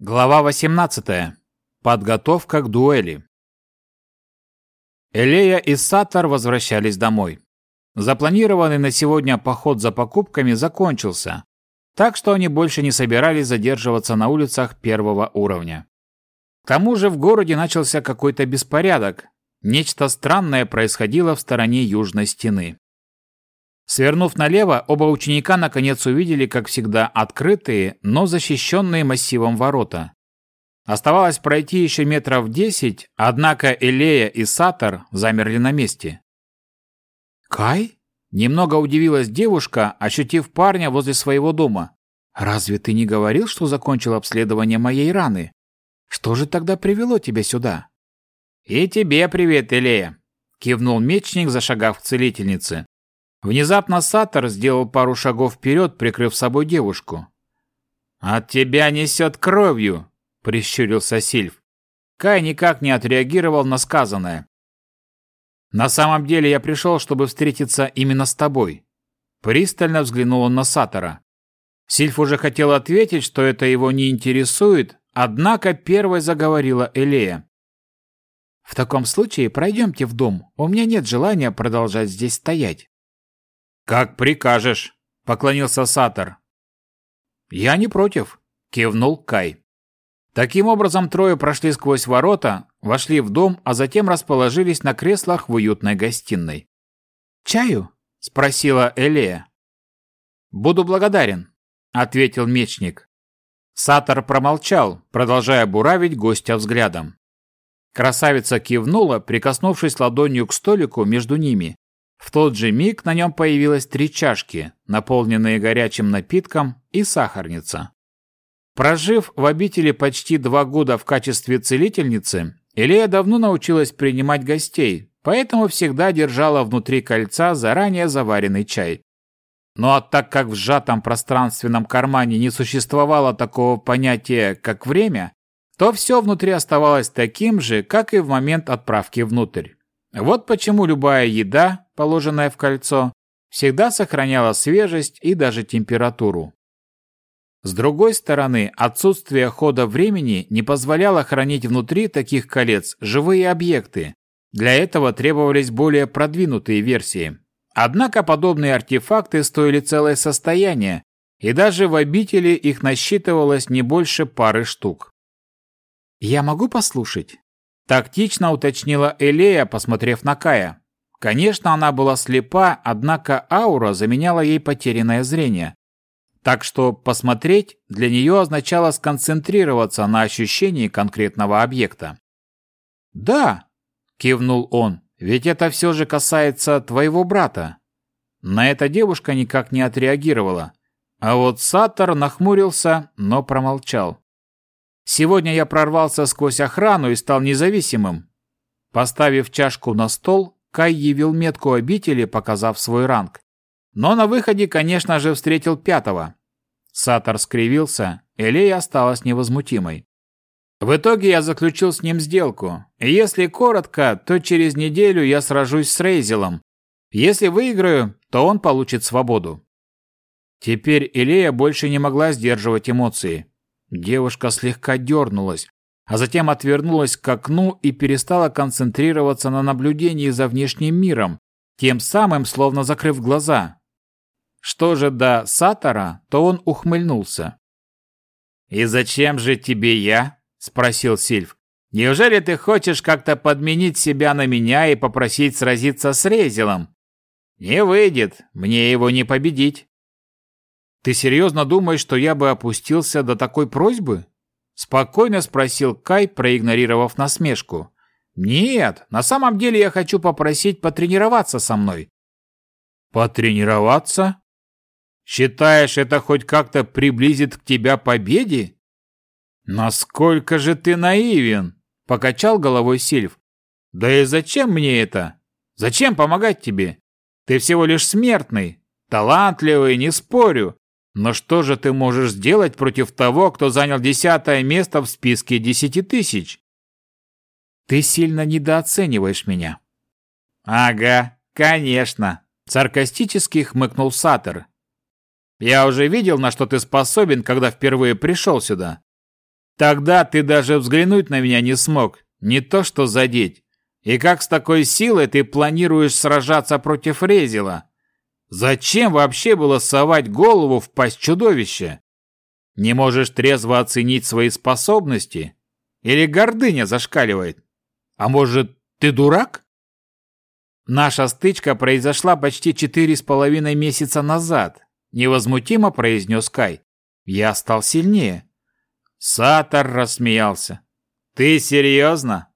Глава 18. Подготовка к дуэли. Элея и Сатар возвращались домой. Запланированный на сегодня поход за покупками закончился, так что они больше не собирались задерживаться на улицах первого уровня. К тому же в городе начался какой-то беспорядок. Нечто странное происходило в стороне южной стены. Свернув налево, оба ученика наконец увидели, как всегда, открытые, но защищенные массивом ворота. Оставалось пройти еще метров десять, однако Элея и Сатор замерли на месте. «Кай?» – немного удивилась девушка, ощутив парня возле своего дома. «Разве ты не говорил, что закончил обследование моей раны? Что же тогда привело тебя сюда?» «И тебе привет, Элея!» – кивнул мечник, зашагав к целительнице. Внезапно Саттер сделал пару шагов вперед, прикрыв собой девушку. «От тебя несет кровью!» – прищурился Сильв. Кай никак не отреагировал на сказанное. «На самом деле я пришел, чтобы встретиться именно с тобой». Пристально взглянул он на Саттера. Сильф уже хотел ответить, что это его не интересует, однако первой заговорила Элея. «В таком случае пройдемте в дом. У меня нет желания продолжать здесь стоять». «Как прикажешь», — поклонился Сатор. «Я не против», — кивнул Кай. Таким образом, трое прошли сквозь ворота, вошли в дом, а затем расположились на креслах в уютной гостиной. «Чаю?» — спросила Элея. «Буду благодарен», — ответил мечник. Сатор промолчал, продолжая буравить гостя взглядом. Красавица кивнула, прикоснувшись ладонью к столику между ними, в тот же миг на нем появилось три чашки, наполненные горячим напитком, и сахарница. Прожив в обители почти два года в качестве целительницы, Илея давно научилась принимать гостей, поэтому всегда держала внутри кольца заранее заваренный чай. Ну а так как в сжатом пространственном кармане не существовало такого понятия, как время, то все внутри оставалось таким же, как и в момент отправки внутрь. Вот почему любая еда, положенная в кольцо, всегда сохраняла свежесть и даже температуру. С другой стороны, отсутствие хода времени не позволяло хранить внутри таких колец живые объекты. Для этого требовались более продвинутые версии. Однако подобные артефакты стоили целое состояние, и даже в обители их насчитывалось не больше пары штук. «Я могу послушать?» Тактично уточнила Элея, посмотрев на Кая. Конечно, она была слепа, однако аура заменяла ей потерянное зрение. Так что посмотреть для нее означало сконцентрироваться на ощущении конкретного объекта. «Да», — кивнул он, — «ведь это все же касается твоего брата». На это девушка никак не отреагировала. А вот Саттер нахмурился, но промолчал. Сегодня я прорвался сквозь охрану и стал независимым. Поставив чашку на стол, Кай явил метку обители, показав свой ранг. Но на выходе, конечно же, встретил пятого. Сатор скривился, Элея осталась невозмутимой. В итоге я заключил с ним сделку. И если коротко, то через неделю я сражусь с Рейзелом. Если выиграю, то он получит свободу. Теперь Илея больше не могла сдерживать эмоции. Девушка слегка дернулась, а затем отвернулась к окну и перестала концентрироваться на наблюдении за внешним миром, тем самым словно закрыв глаза. Что же до Сатора, то он ухмыльнулся. «И зачем же тебе я?» – спросил Сильв. «Неужели ты хочешь как-то подменить себя на меня и попросить сразиться с Резелом? Не выйдет, мне его не победить». Ты серьезно думаешь, что я бы опустился до такой просьбы? Спокойно спросил Кай, проигнорировав насмешку. Нет, на самом деле я хочу попросить потренироваться со мной. Потренироваться? Считаешь, это хоть как-то приблизит к тебя победе? Насколько же ты наивен, покачал головой Сильв. Да и зачем мне это? Зачем помогать тебе? Ты всего лишь смертный, талантливый, не спорю, но что же ты можешь сделать против того, кто занял десятое место в списке десяти тысяч? Ты сильно недооцениваешь меня. Ага, конечно, саркастически хмыкнул Сатер. Я уже видел, на что ты способен, когда впервые пришел сюда. Тогда ты даже взглянуть на меня не смог, не то что задеть. И как с такой силой ты планируешь сражаться против Резила? Зачем вообще было совать голову в пасть чудовища? Не можешь трезво оценить свои способности? Или гордыня зашкаливает? А может, ты дурак? Наша стычка произошла почти четыре с половиной месяца назад, невозмутимо произнес Кай. Я стал сильнее. Сатор рассмеялся. Ты серьезно?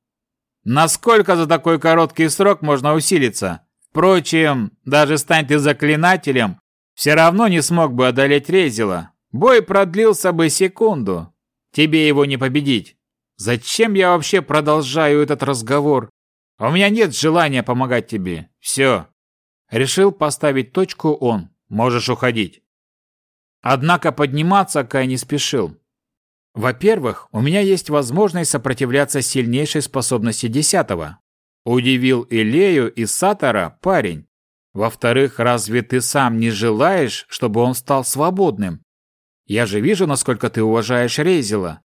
Насколько за такой короткий срок можно усилиться? Впрочем, даже стань ты заклинателем, все равно не смог бы одолеть Резила. Бой продлился бы секунду. Тебе его не победить. Зачем я вообще продолжаю этот разговор? У меня нет желания помогать тебе. Все. Решил поставить точку он. Можешь уходить. Однако подниматься Кай не спешил. Во-первых, у меня есть возможность сопротивляться сильнейшей способности десятого. Удивил Илею и Сатора парень. Во-вторых, разве ты сам не желаешь, чтобы он стал свободным? Я же вижу, насколько ты уважаешь Рейзела.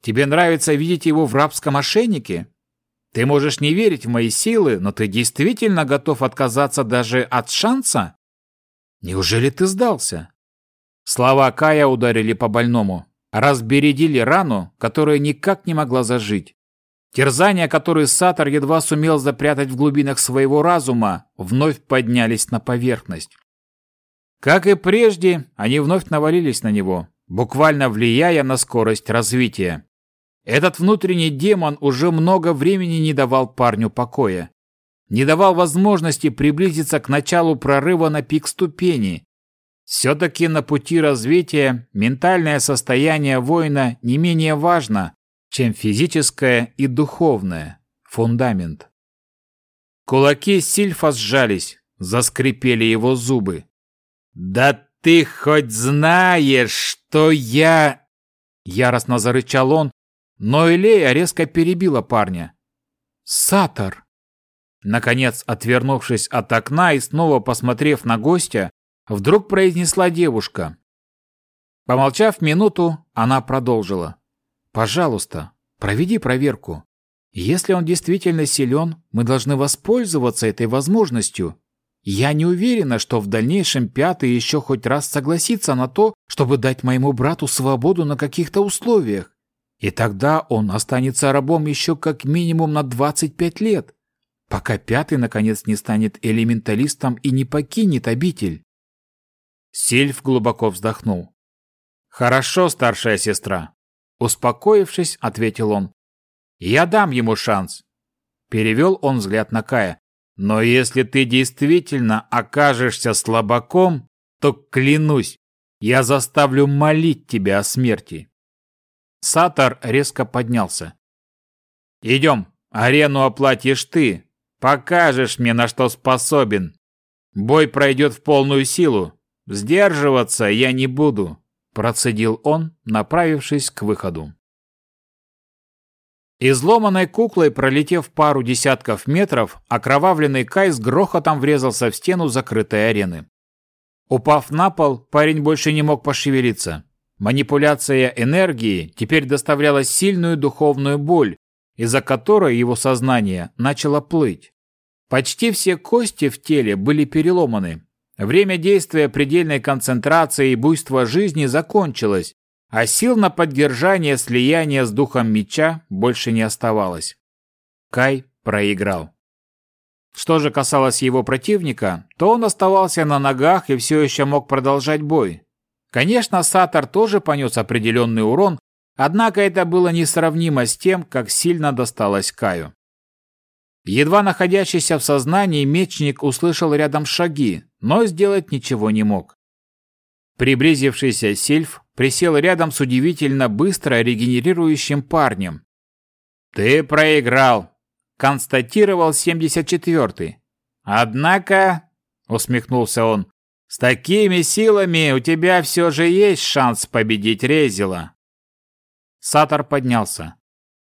Тебе нравится видеть его в рабском ошейнике? Ты можешь не верить в мои силы, но ты действительно готов отказаться даже от шанса? Неужели ты сдался? Слова Кая ударили по больному, разбередили рану, которая никак не могла зажить. Терзания, которые Сатор едва сумел запрятать в глубинах своего разума, вновь поднялись на поверхность. Как и прежде, они вновь навалились на него, буквально влияя на скорость развития. Этот внутренний демон уже много времени не давал парню покоя. Не давал возможности приблизиться к началу прорыва на пик ступени. Все-таки на пути развития ментальное состояние воина не менее важно, чем физическое и духовное, фундамент. Кулаки Сильфа сжались, заскрипели его зубы. «Да ты хоть знаешь, что я...» Яростно зарычал он, но Илея резко перебила парня. «Сатор!» Наконец, отвернувшись от окна и снова посмотрев на гостя, вдруг произнесла девушка. Помолчав минуту, она продолжила. Пожалуйста, проведи проверку. Если он действительно силен, мы должны воспользоваться этой возможностью. Я не уверена, что в дальнейшем пятый еще хоть раз согласится на то, чтобы дать моему брату свободу на каких-то условиях. И тогда он останется рабом еще как минимум на 25 лет, пока пятый, наконец, не станет элементалистом и не покинет обитель. Сильф глубоко вздохнул. «Хорошо, старшая сестра. Успокоившись, ответил он. «Я дам ему шанс». Перевел он взгляд на Кая. «Но если ты действительно окажешься слабаком, то, клянусь, я заставлю молить тебя о смерти». Сатор резко поднялся. «Идем, арену оплатишь ты. Покажешь мне, на что способен. Бой пройдет в полную силу. Сдерживаться я не буду. Процедил он, направившись к выходу. Изломанной куклой, пролетев пару десятков метров, окровавленный Кай с грохотом врезался в стену закрытой арены. Упав на пол, парень больше не мог пошевелиться. Манипуляция энергии теперь доставляла сильную духовную боль, из-за которой его сознание начало плыть. Почти все кости в теле были переломаны, Время действия предельной концентрации и буйства жизни закончилось, а сил на поддержание слияния с духом меча больше не оставалось. Кай проиграл. Что же касалось его противника, то он оставался на ногах и все еще мог продолжать бой. Конечно, Сатор тоже понес определенный урон, однако это было несравнимо с тем, как сильно досталось Каю. Едва находящийся в сознании мечник услышал рядом шаги, но сделать ничего не мог. Приблизившийся Сильф присел рядом с удивительно быстро регенерирующим парнем. «Ты проиграл», — констатировал 74-й. «Однако», — усмехнулся он, — «с такими силами у тебя все же есть шанс победить Резила». Сатор поднялся.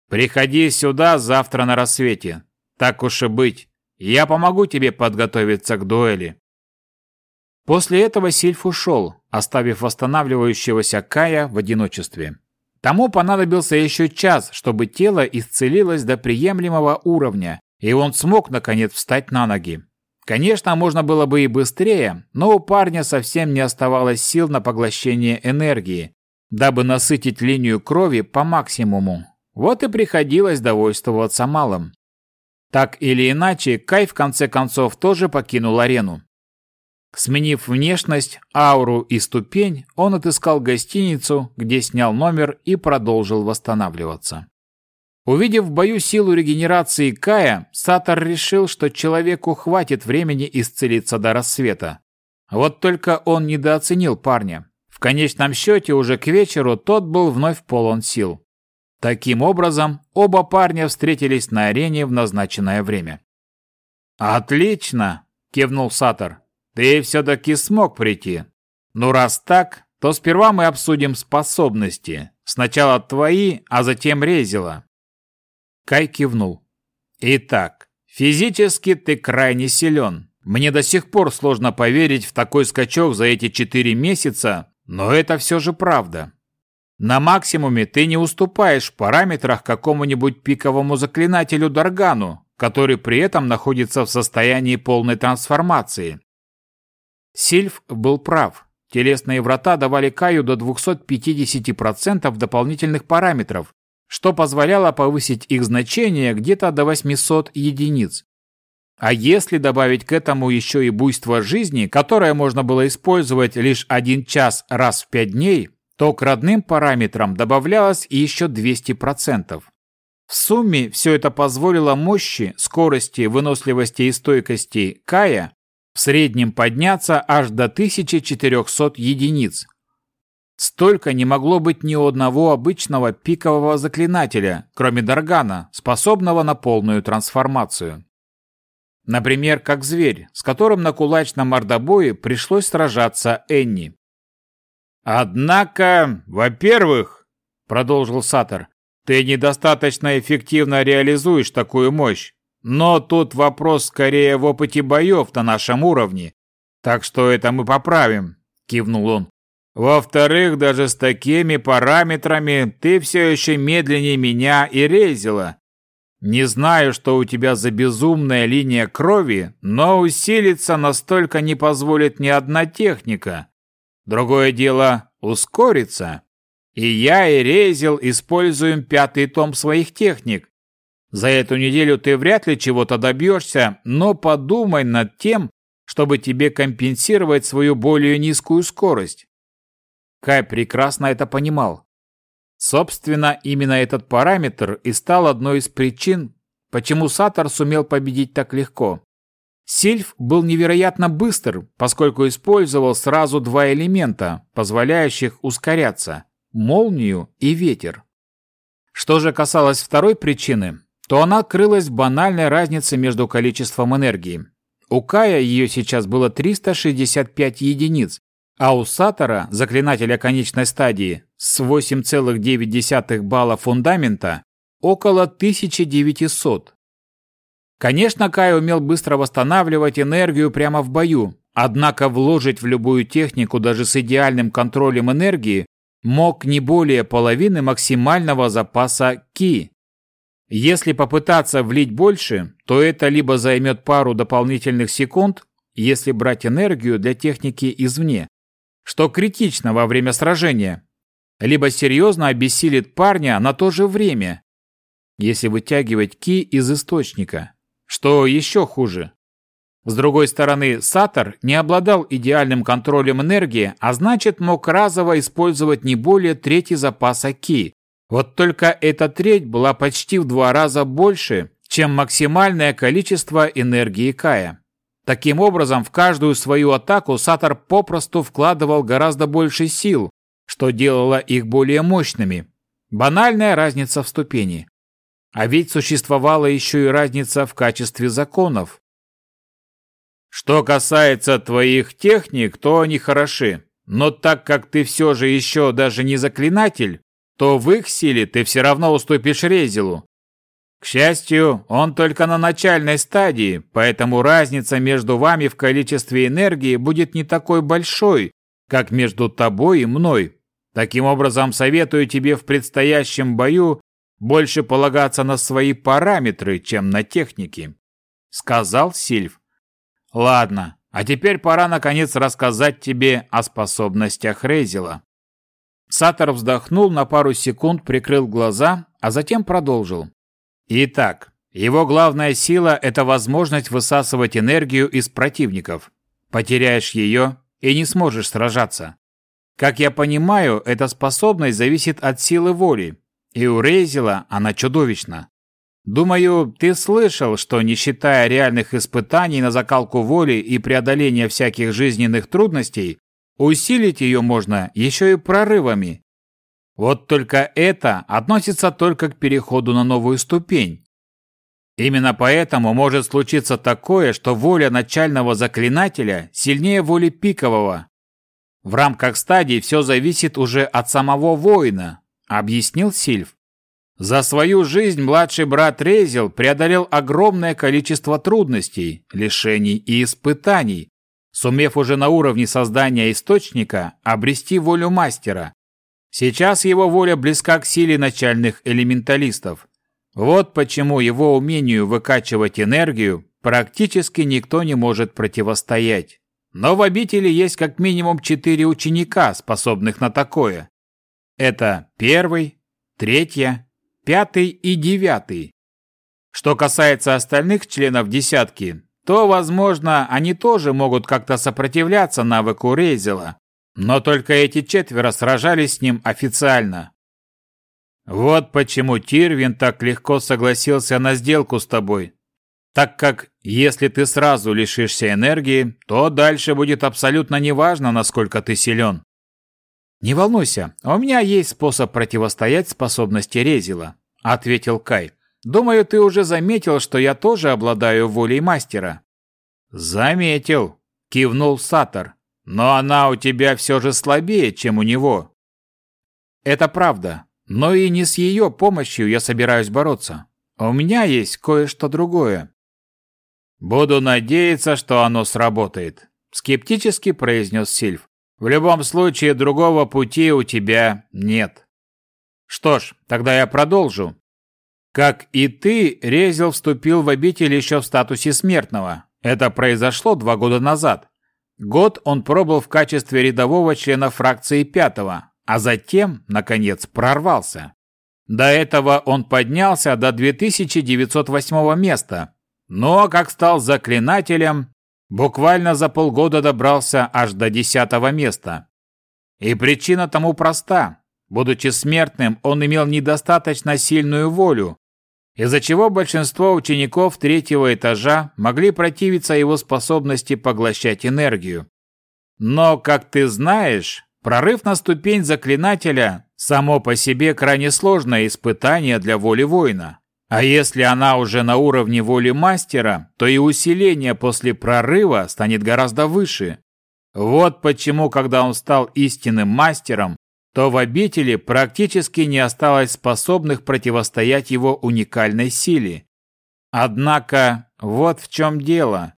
«Приходи сюда завтра на рассвете. Так уж и быть, я помогу тебе подготовиться к дуэли. После этого Сильф ушел, оставив восстанавливающегося Кая в одиночестве. Тому понадобился еще час, чтобы тело исцелилось до приемлемого уровня, и он смог, наконец, встать на ноги. Конечно, можно было бы и быстрее, но у парня совсем не оставалось сил на поглощение энергии, дабы насытить линию крови по максимуму. Вот и приходилось довольствоваться малым. Так или иначе, Кай в конце концов тоже покинул арену. Сменив внешность, ауру и ступень, он отыскал гостиницу, где снял номер и продолжил восстанавливаться. Увидев в бою силу регенерации Кая, Сатор решил, что человеку хватит времени исцелиться до рассвета. Вот только он недооценил парня. В конечном счете уже к вечеру тот был вновь полон сил. Таким образом, оба парня встретились на арене в назначенное время. «Отлично!» – кивнул Сатор. Ты все-таки смог прийти. Ну, раз так, то сперва мы обсудим способности. Сначала твои, а затем Резила. Кай кивнул. Итак, физически ты крайне силен. Мне до сих пор сложно поверить в такой скачок за эти четыре месяца, но это все же правда. На максимуме ты не уступаешь в параметрах какому-нибудь пиковому заклинателю Даргану, который при этом находится в состоянии полной трансформации. Сильф был прав. Телесные врата давали Каю до 250% дополнительных параметров, что позволяло повысить их значение где-то до 800 единиц. А если добавить к этому еще и буйство жизни, которое можно было использовать лишь один час раз в 5 дней, то к родным параметрам добавлялось еще 200%. В сумме все это позволило мощи, скорости, выносливости и стойкости Кая в среднем подняться аж до 1400 единиц. Столько не могло быть ни у одного обычного пикового заклинателя, кроме Даргана, способного на полную трансформацию. Например, как зверь, с которым на кулачном мордобое пришлось сражаться Энни. «Однако, во-первых, — продолжил Сатор, — ты недостаточно эффективно реализуешь такую мощь. Но тут вопрос скорее в опыте боев на нашем уровне. Так что это мы поправим, кивнул он. Во-вторых, даже с такими параметрами ты все еще медленнее меня и резила. Не знаю, что у тебя за безумная линия крови, но усилиться настолько не позволит ни одна техника. Другое дело – ускориться. И я, и Резил используем пятый том своих техник, за эту неделю ты вряд ли чего-то добьешься, но подумай над тем, чтобы тебе компенсировать свою более низкую скорость. Кай прекрасно это понимал. Собственно, именно этот параметр и стал одной из причин, почему Сатор сумел победить так легко. Сильф был невероятно быстр, поскольку использовал сразу два элемента, позволяющих ускоряться – молнию и ветер. Что же касалось второй причины, то она крылась в банальной разнице между количеством энергии. У Кая ее сейчас было 365 единиц, а у Сатора, заклинателя конечной стадии, с 8,9 балла фундамента, около 1900. Конечно, Кай умел быстро восстанавливать энергию прямо в бою, однако вложить в любую технику даже с идеальным контролем энергии мог не более половины максимального запаса Ки. Если попытаться влить больше, то это либо займет пару дополнительных секунд, если брать энергию для техники извне, что критично во время сражения, либо серьезно обессилит парня на то же время, если вытягивать ки из источника, что еще хуже. С другой стороны, Сатор не обладал идеальным контролем энергии, а значит мог разово использовать не более трети запаса ки, вот только эта треть была почти в два раза больше, чем максимальное количество энергии Кая. Таким образом, в каждую свою атаку Сатор попросту вкладывал гораздо больше сил, что делало их более мощными. Банальная разница в ступени. А ведь существовала еще и разница в качестве законов. Что касается твоих техник, то они хороши. Но так как ты все же еще даже не заклинатель, то в их силе ты все равно уступишь Резилу. К счастью, он только на начальной стадии, поэтому разница между вами в количестве энергии будет не такой большой, как между тобой и мной. Таким образом, советую тебе в предстоящем бою больше полагаться на свои параметры, чем на техники», — сказал Сильв. «Ладно, а теперь пора наконец рассказать тебе о способностях Рейзела». Сатор вздохнул на пару секунд, прикрыл глаза, а затем продолжил. «Итак, его главная сила – это возможность высасывать энергию из противников. Потеряешь ее и не сможешь сражаться. Как я понимаю, эта способность зависит от силы воли, и у Рейзела она чудовищна. Думаю, ты слышал, что не считая реальных испытаний на закалку воли и преодоление всяких жизненных трудностей, усилить ее можно еще и прорывами. Вот только это относится только к переходу на новую ступень. Именно поэтому может случиться такое, что воля начального заклинателя сильнее воли пикового. В рамках стадий все зависит уже от самого воина, объяснил Сильв. За свою жизнь младший брат Резил преодолел огромное количество трудностей, лишений и испытаний, сумев уже на уровне создания источника обрести волю мастера. Сейчас его воля близка к силе начальных элементалистов. Вот почему его умению выкачивать энергию практически никто не может противостоять. Но в обители есть как минимум четыре ученика, способных на такое. Это первый, третья, пятый и девятый. Что касается остальных членов десятки, то, возможно, они тоже могут как-то сопротивляться навыку Рейзела, но только эти четверо сражались с ним официально. Вот почему Тирвин так легко согласился на сделку с тобой, так как если ты сразу лишишься энергии, то дальше будет абсолютно неважно, насколько ты силен. «Не волнуйся, у меня есть способ противостоять способности Резила», — ответил Кай. «Думаю, ты уже заметил, что я тоже обладаю волей мастера». «Заметил», — кивнул Сатор. «Но она у тебя все же слабее, чем у него». «Это правда, но и не с ее помощью я собираюсь бороться. У меня есть кое-что другое. «Буду надеяться, что оно сработает», — скептически произнес Сильв. «В любом случае, другого пути у тебя нет». «Что ж, тогда я продолжу. Как и ты, Резил вступил в обитель еще в статусе смертного. Это произошло два года назад. Год он пробыл в качестве рядового члена фракции пятого, а затем, наконец, прорвался. До этого он поднялся до 2908 места, но, как стал заклинателем, буквально за полгода добрался аж до десятого места. И причина тому проста. Будучи смертным, он имел недостаточно сильную волю, из-за чего большинство учеников третьего этажа могли противиться его способности поглощать энергию. Но, как ты знаешь, прорыв на ступень заклинателя само по себе крайне сложное испытание для воли воина. А если она уже на уровне воли мастера, то и усиление после прорыва станет гораздо выше. Вот почему, когда он стал истинным мастером, то в обители практически не осталось способных противостоять его уникальной силе. Однако, вот в чем дело.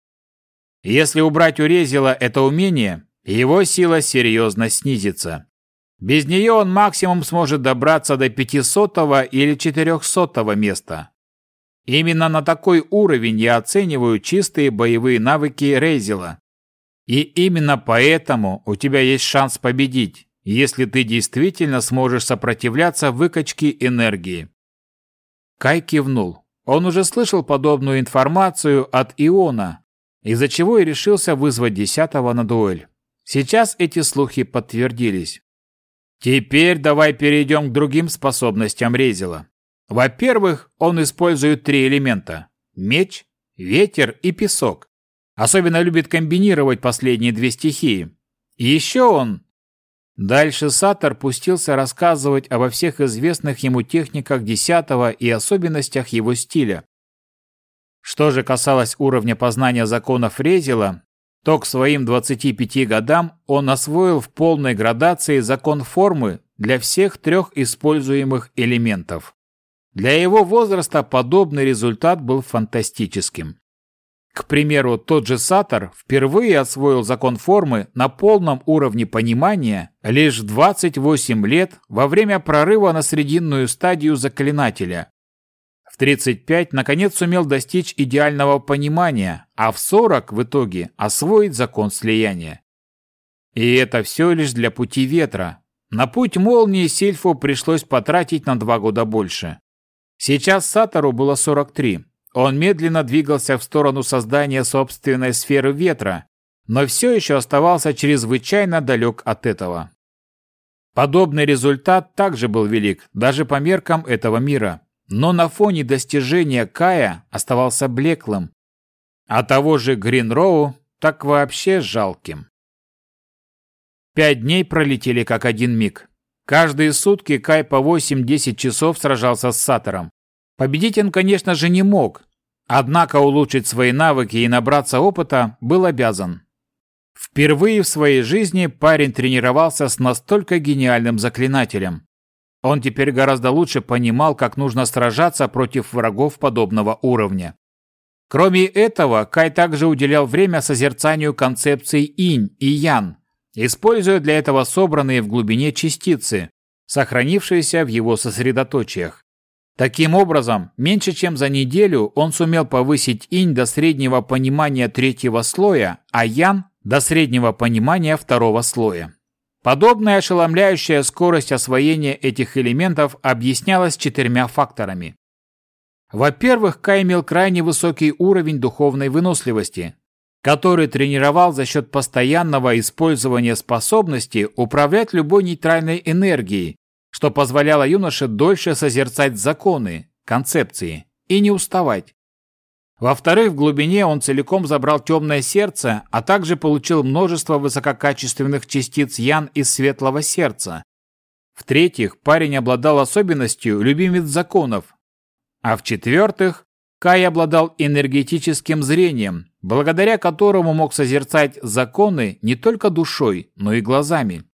Если убрать у Резила это умение, его сила серьезно снизится. Без нее он максимум сможет добраться до 500 или 400 места. Именно на такой уровень я оцениваю чистые боевые навыки Рейзела. И именно поэтому у тебя есть шанс победить, если ты действительно сможешь сопротивляться выкачке энергии. Кай кивнул. Он уже слышал подобную информацию от Иона, из-за чего и решился вызвать десятого на дуэль. Сейчас эти слухи подтвердились. Теперь давай перейдем к другим способностям Резила. Во-первых, он использует три элемента – меч, ветер и песок. Особенно любит комбинировать последние две стихии. И еще он... Дальше Сатор пустился рассказывать обо всех известных ему техниках десятого и особенностях его стиля. Что же касалось уровня познания законов Резила, то к своим 25 годам он освоил в полной градации закон формы для всех трех используемых элементов. Для его возраста подобный результат был фантастическим. К примеру, тот же Сатор впервые освоил закон формы на полном уровне понимания лишь в 28 лет во время прорыва на срединную стадию заклинателя. В 35 наконец сумел достичь идеального понимания, а в 40 в итоге освоить закон слияния. И это все лишь для пути ветра. На путь молнии Сильфу пришлось потратить на два года больше. Сейчас Сатору было 43. Он медленно двигался в сторону создания собственной сферы ветра, но все еще оставался чрезвычайно далек от этого. Подобный результат также был велик, даже по меркам этого мира, но на фоне достижения Кая оставался блеклым, а того же Гринроу так вообще жалким. Пять дней пролетели как один миг. Каждые сутки Кай по 8-10 часов сражался с Сатором. Победить он, конечно же, не мог, однако улучшить свои навыки и набраться опыта был обязан. Впервые в своей жизни парень тренировался с настолько гениальным заклинателем. Он теперь гораздо лучше понимал, как нужно сражаться против врагов подобного уровня. Кроме этого, Кай также уделял время созерцанию концепций инь и ян, используя для этого собранные в глубине частицы, сохранившиеся в его сосредоточиях. Таким образом, меньше чем за неделю он сумел повысить инь до среднего понимания третьего слоя, а ян – до среднего понимания второго слоя. Подобная ошеломляющая скорость освоения этих элементов объяснялась четырьмя факторами. Во-первых, Кай имел крайне высокий уровень духовной выносливости, который тренировал за счет постоянного использования способности управлять любой нейтральной энергией, что позволяло юноше дольше созерцать законы, концепции и не уставать. Во-вторых, в глубине он целиком забрал темное сердце, а также получил множество высококачественных частиц ян из светлого сердца. В-третьих, парень обладал особенностью любимец законов. А в-четвертых, Кай обладал энергетическим зрением, благодаря которому мог созерцать законы не только душой, но и глазами.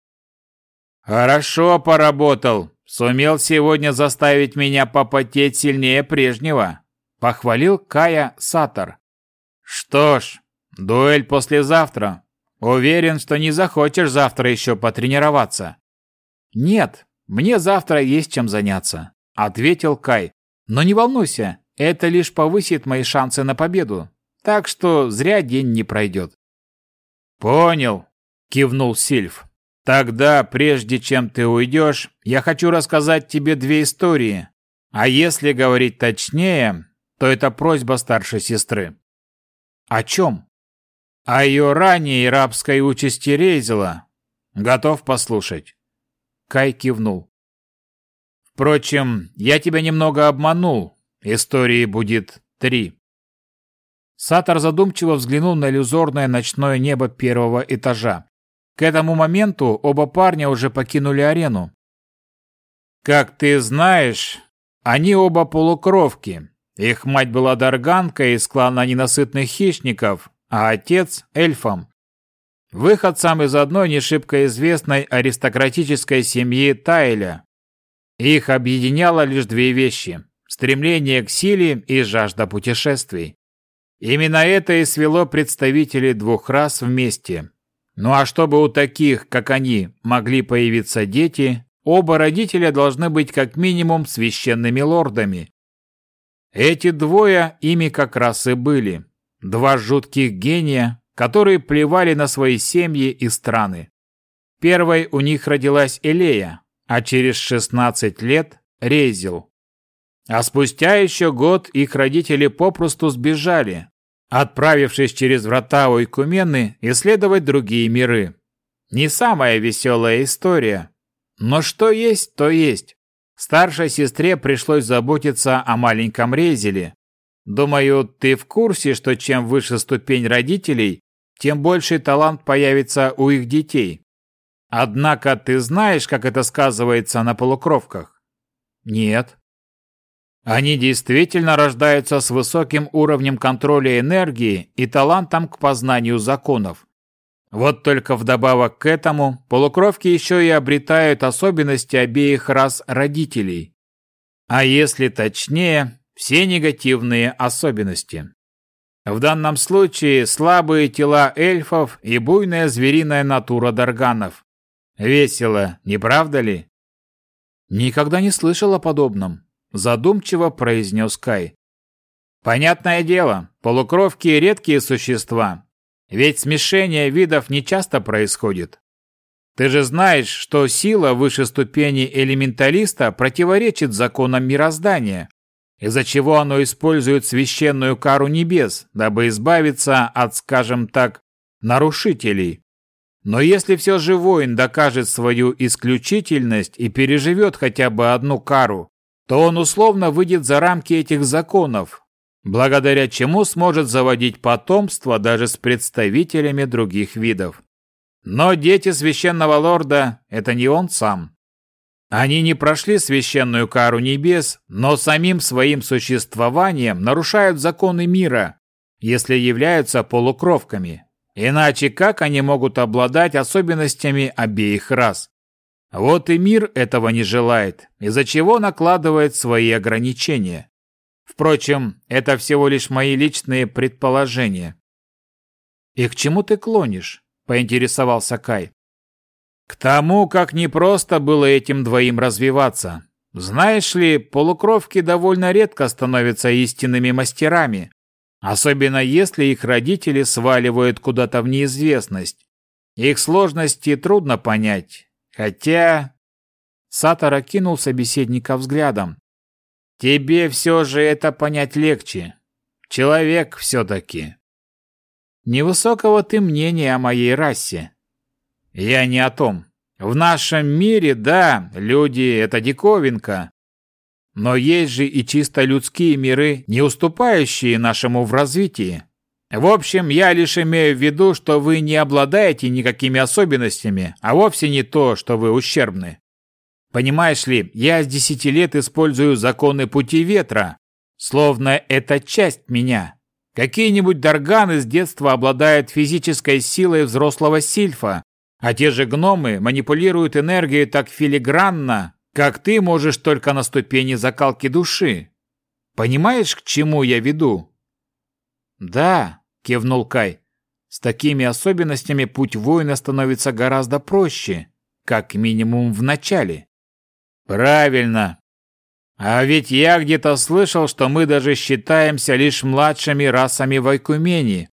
«Хорошо поработал. Сумел сегодня заставить меня попотеть сильнее прежнего», — похвалил Кая Сатор. «Что ж, дуэль послезавтра. Уверен, что не захочешь завтра еще потренироваться». «Нет, мне завтра есть чем заняться», — ответил Кай. «Но не волнуйся, это лишь повысит мои шансы на победу, так что зря день не пройдет». «Понял», — кивнул Сильф. Тогда, прежде чем ты уйдешь, я хочу рассказать тебе две истории. А если говорить точнее, то это просьба старшей сестры. О чем? О ее ранней рабской участи Рейзела. Готов послушать? Кай кивнул. Впрочем, я тебя немного обманул. Истории будет три. Сатор задумчиво взглянул на иллюзорное ночное небо первого этажа. К этому моменту оба парня уже покинули арену. Как ты знаешь, они оба полукровки. Их мать была дарганкой из клана ненасытных хищников, а отец – эльфом. Выходцам из одной не известной аристократической семьи Тайля. Их объединяло лишь две вещи – стремление к силе и жажда путешествий. Именно это и свело представителей двух рас вместе. Ну а чтобы у таких, как они, могли появиться дети, оба родителя должны быть как минимум священными лордами. Эти двое ими как раз и были. Два жутких гения, которые плевали на свои семьи и страны. Первой у них родилась Элея, а через 16 лет – Рейзел. А спустя еще год их родители попросту сбежали, отправившись через врата Ойкумены исследовать другие миры. Не самая веселая история. Но что есть, то есть. Старшей сестре пришлось заботиться о маленьком Резеле. Думаю, ты в курсе, что чем выше ступень родителей, тем больше талант появится у их детей. Однако ты знаешь, как это сказывается на полукровках? Нет. Они действительно рождаются с высоким уровнем контроля энергии и талантом к познанию законов. Вот только вдобавок к этому полукровки еще и обретают особенности обеих рас родителей. А если точнее, все негативные особенности. В данном случае слабые тела эльфов и буйная звериная натура дарганов. Весело, не правда ли? Никогда не слышал о подобном, задумчиво произнес Кай. Понятное дело, полукровки редкие существа, ведь смешение видов не часто происходит. Ты же знаешь, что сила выше ступени элементалиста противоречит законам мироздания, из-за чего оно использует священную кару небес, дабы избавиться от, скажем так, нарушителей. Но если все же воин докажет свою исключительность и переживет хотя бы одну кару, то он условно выйдет за рамки этих законов, благодаря чему сможет заводить потомство даже с представителями других видов. Но дети священного лорда – это не он сам. Они не прошли священную кару небес, но самим своим существованием нарушают законы мира, если являются полукровками. Иначе как они могут обладать особенностями обеих рас? Вот и мир этого не желает, из-за чего накладывает свои ограничения. Впрочем, это всего лишь мои личные предположения. «И к чему ты клонишь?» – поинтересовался Кай. К тому, как непросто было этим двоим развиваться. Знаешь ли, полукровки довольно редко становятся истинными мастерами, особенно если их родители сваливают куда-то в неизвестность. Их сложности трудно понять, хотя... Сатора кинул собеседника взглядом. Тебе все же это понять легче. Человек все-таки. Невысокого ты мнения о моей расе. Я не о том. В нашем мире, да, люди – это диковинка. Но есть же и чисто людские миры, не уступающие нашему в развитии. В общем, я лишь имею в виду, что вы не обладаете никакими особенностями, а вовсе не то, что вы ущербны. Понимаешь ли, я с десяти лет использую законы пути ветра, словно это часть меня. Какие-нибудь дарганы с детства обладают физической силой взрослого сильфа, а те же гномы манипулируют энергией так филигранно, как ты можешь только на ступени закалки души. Понимаешь, к чему я веду? Да, кивнул Кай. С такими особенностями путь воина становится гораздо проще, как минимум в начале. Правильно. А ведь я где-то слышал, что мы даже считаемся лишь младшими расами в Айкумене,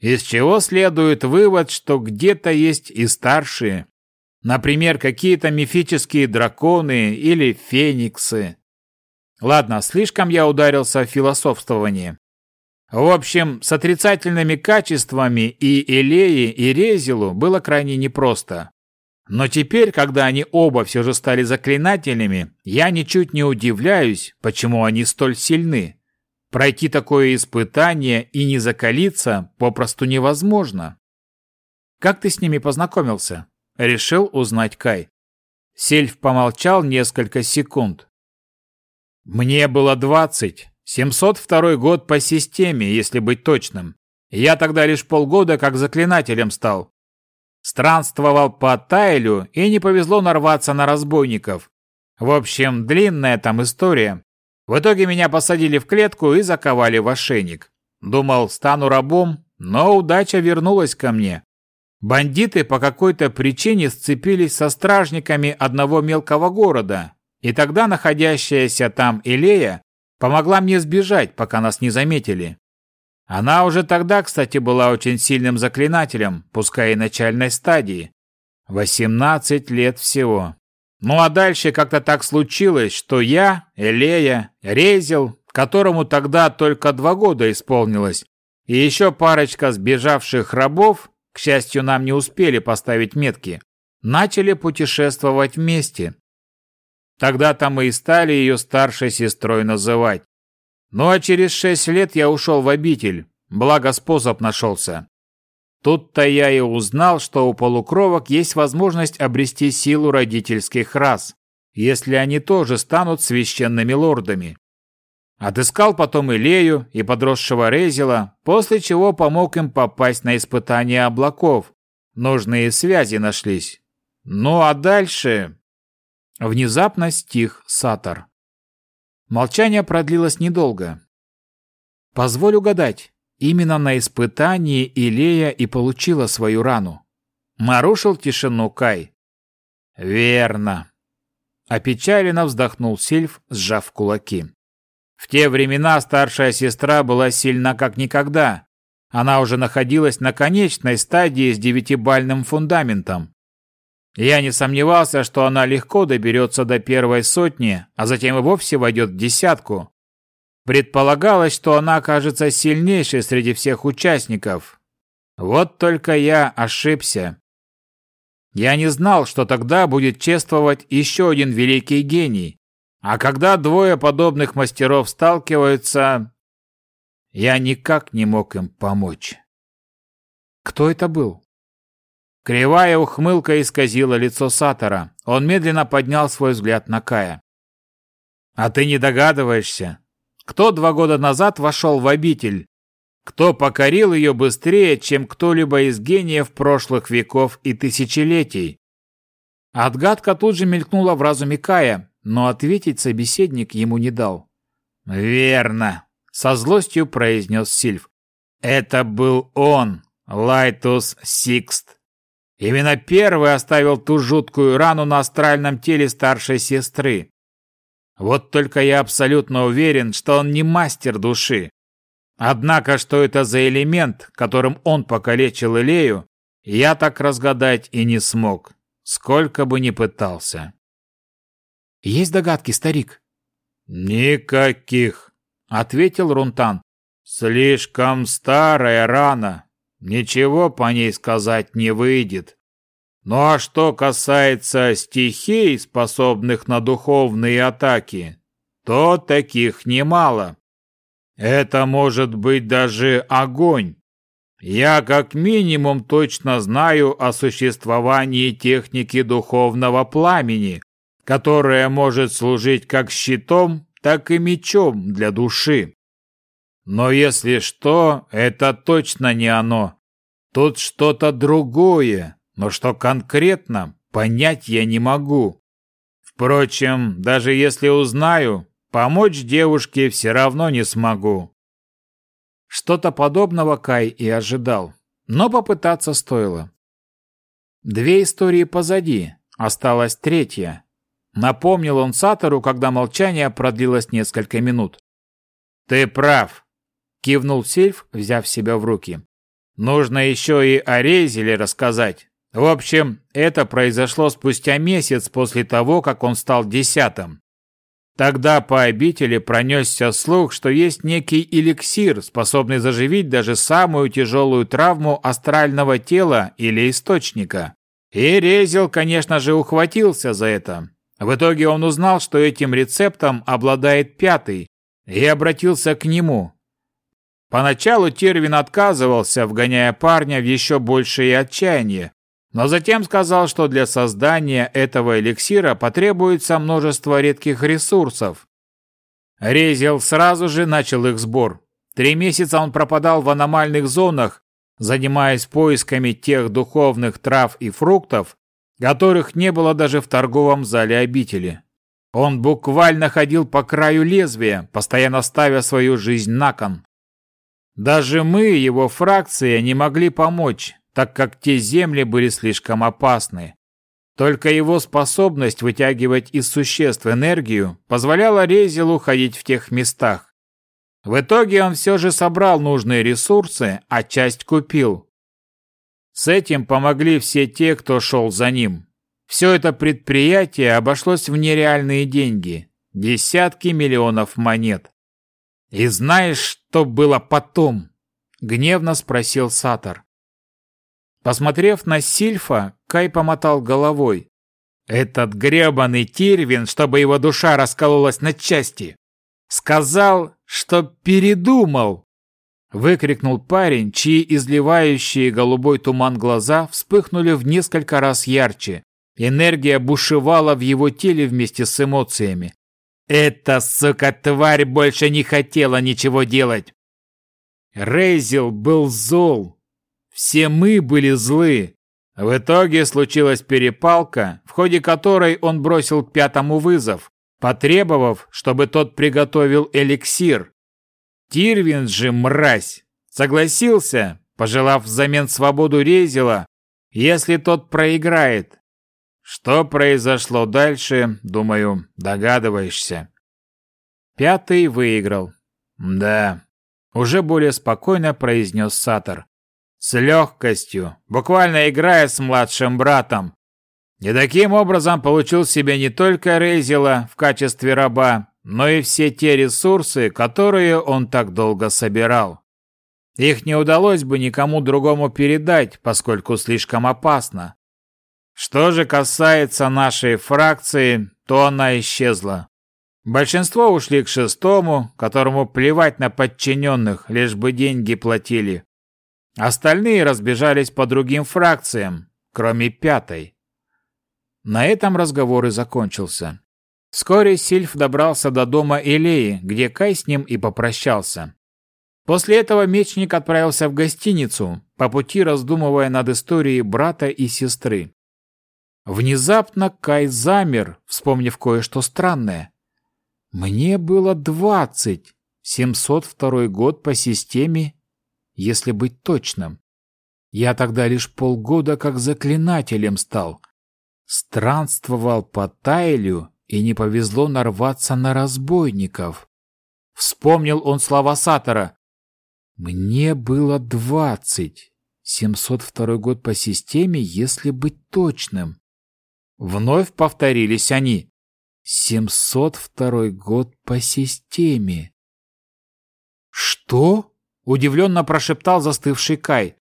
из чего следует вывод, что где-то есть и старшие. Например, какие-то мифические драконы или фениксы. Ладно, слишком я ударился в философствование. В общем, с отрицательными качествами и Элеи, и Резилу было крайне непросто. Но теперь, когда они оба все же стали заклинателями, я ничуть не удивляюсь, почему они столь сильны. Пройти такое испытание и не закалиться попросту невозможно. Как ты с ними познакомился? Решил узнать Кай. Сельф помолчал несколько секунд. Мне было двадцать, 702 год по системе, если быть точным. Я тогда лишь полгода как заклинателем стал. Странствовал по Тайлю и не повезло нарваться на разбойников. В общем, длинная там история. В итоге меня посадили в клетку и заковали в ошейник. Думал, стану рабом, но удача вернулась ко мне. Бандиты по какой-то причине сцепились со стражниками одного мелкого города, и тогда находящаяся там Илея помогла мне сбежать, пока нас не заметили. Она уже тогда, кстати, была очень сильным заклинателем, пускай и начальной стадии. 18 лет всего. Ну а дальше как-то так случилось, что я, Элея, Резил, которому тогда только два года исполнилось, и еще парочка сбежавших рабов, к счастью, нам не успели поставить метки, начали путешествовать вместе. Тогда-то мы и стали ее старшей сестрой называть. Ну а через шесть лет я ушел в обитель, благо способ нашелся. Тут-то я и узнал, что у полукровок есть возможность обрести силу родительских рас, если они тоже станут священными лордами. Отыскал потом Илею и подросшего Резила, после чего помог им попасть на испытание облаков. Нужные связи нашлись. Ну а дальше... Внезапно стих Сатор. Молчание продлилось недолго. «Позволь угадать, Именно на испытании Илея и получила свою рану. Нарушил тишину Кай. Верно. Опечаленно вздохнул Сильф, сжав кулаки. В те времена старшая сестра была сильна как никогда. Она уже находилась на конечной стадии с девятибальным фундаментом. Я не сомневался, что она легко доберется до первой сотни, а затем и вовсе войдет в десятку. Предполагалось, что она окажется сильнейшей среди всех участников. Вот только я ошибся. Я не знал, что тогда будет чествовать еще один великий гений. А когда двое подобных мастеров сталкиваются, я никак не мог им помочь. Кто это был? Кривая ухмылка исказила лицо Сатора. Он медленно поднял свой взгляд на Кая. «А ты не догадываешься, кто два года назад вошел в обитель? Кто покорил ее быстрее, чем кто-либо из гениев прошлых веков и тысячелетий?» Отгадка тут же мелькнула в разуме Кая, но ответить собеседник ему не дал. «Верно!» — со злостью произнес Сильв. «Это был он, Лайтус Сикст. Именно первый оставил ту жуткую рану на астральном теле старшей сестры. Вот только я абсолютно уверен, что он не мастер души. Однако, что это за элемент, которым он покалечил Илею, я так разгадать и не смог, сколько бы ни пытался. «Есть догадки, старик?» «Никаких», — ответил Рунтан. «Слишком старая рана. Ничего по ней сказать не выйдет. Ну а что касается стихий, способных на духовные атаки, то таких немало. Это может быть даже огонь. Я как минимум точно знаю о существовании техники духовного пламени, которая может служить как щитом, так и мечом для души. Но если что, это точно не оно. Тут что-то другое, но что конкретно, понять я не могу. Впрочем, даже если узнаю, помочь девушке все равно не смогу. Что-то подобного Кай и ожидал, но попытаться стоило. Две истории позади, осталась третья. Напомнил он Сатору, когда молчание продлилось несколько минут. «Ты прав», — кивнул Сильф, взяв себя в руки. «Нужно еще и о Рейзеле рассказать. В общем, это произошло спустя месяц после того, как он стал десятым. Тогда по обители пронесся слух, что есть некий эликсир, способный заживить даже самую тяжелую травму астрального тела или источника. И Резил, конечно же, ухватился за это. В итоге он узнал, что этим рецептом обладает пятый, и обратился к нему. Поначалу Тервин отказывался, вгоняя парня в еще большее отчаяние, но затем сказал, что для создания этого эликсира потребуется множество редких ресурсов. Резил сразу же начал их сбор. Три месяца он пропадал в аномальных зонах, занимаясь поисками тех духовных трав и фруктов, которых не было даже в торговом зале обители. Он буквально ходил по краю лезвия, постоянно ставя свою жизнь на кон. Даже мы, его фракция, не могли помочь, так как те земли были слишком опасны. Только его способность вытягивать из существ энергию позволяла Резилу ходить в тех местах. В итоге он все же собрал нужные ресурсы, а часть купил. С этим помогли все те, кто шел за ним. Все это предприятие обошлось в нереальные деньги. Десятки миллионов монет. «И знаешь, что было потом?» — гневно спросил Сатор. Посмотрев на Сильфа, Кай помотал головой. «Этот гребаный Тирвин, чтобы его душа раскололась на части! Сказал, что передумал!» Выкрикнул парень, чьи изливающие голубой туман глаза вспыхнули в несколько раз ярче. Энергия бушевала в его теле вместе с эмоциями. «Эта, сука, тварь больше не хотела ничего делать!» Рейзел был зол, все мы были злы. В итоге случилась перепалка, в ходе которой он бросил пятому вызов, потребовав, чтобы тот приготовил эликсир. Тирвин же, мразь, Согласился, пожелав взамен свободу Резила, если тот проиграет. Что произошло дальше, думаю, догадываешься. Пятый выиграл. Да, уже более спокойно произнес Сатор. С легкостью, буквально играя с младшим братом. И таким образом получил себе не только Рейзела в качестве раба, но и все те ресурсы, которые он так долго собирал. Их не удалось бы никому другому передать, поскольку слишком опасно. Что же касается нашей фракции, то она исчезла. Большинство ушли к шестому, которому плевать на подчиненных, лишь бы деньги платили. Остальные разбежались по другим фракциям, кроме пятой. На этом разговор и закончился. Вскоре Сильф добрался до дома Элеи, где Кай с ним и попрощался. После этого мечник отправился в гостиницу, по пути раздумывая над историей брата и сестры. Внезапно Кай замер, вспомнив кое-что странное. Мне было двадцать, семьсот второй год по системе, если быть точным. Я тогда лишь полгода как заклинателем стал. Странствовал по Тайлю, и не повезло нарваться на разбойников. Вспомнил он слова Сатора. «Мне было двадцать, семьсот второй год по системе, если быть точным». Вновь повторились они. 702 год по системе. Что? Удивленно прошептал застывший Кай.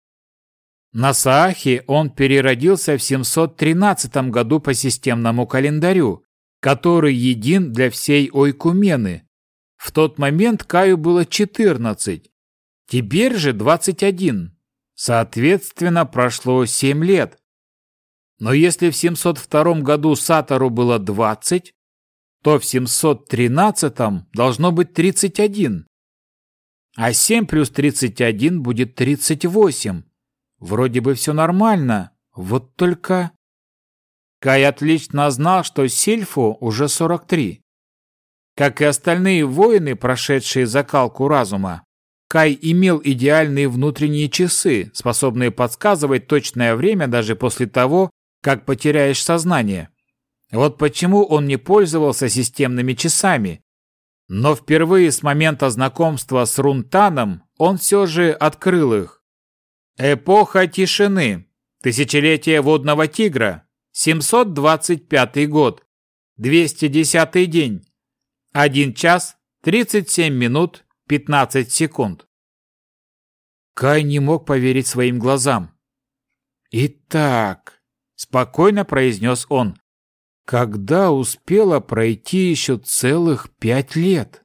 На Саахе он переродился в 713 году по системному календарю, который един для всей Ойкумены. В тот момент Каю было 14, теперь же 21. Соответственно, прошло 7 лет. Но если в 702 году Сатару было 20, то в 713 должно быть 31. А 7 плюс 31 будет 38. Вроде бы все нормально, вот только... Кай отлично знал, что Сильфу уже 43. Как и остальные воины, прошедшие закалку разума, Кай имел идеальные внутренние часы, способные подсказывать точное время даже после того, как потеряешь сознание. Вот почему он не пользовался системными часами. Но впервые с момента знакомства с Рунтаном он все же открыл их. Эпоха тишины. Тысячелетие водного тигра. 725 год. 210 день. 1 час 37 минут 15 секунд. Кай не мог поверить своим глазам. Итак, спокойно произнес он, когда успела пройти еще целых пять лет.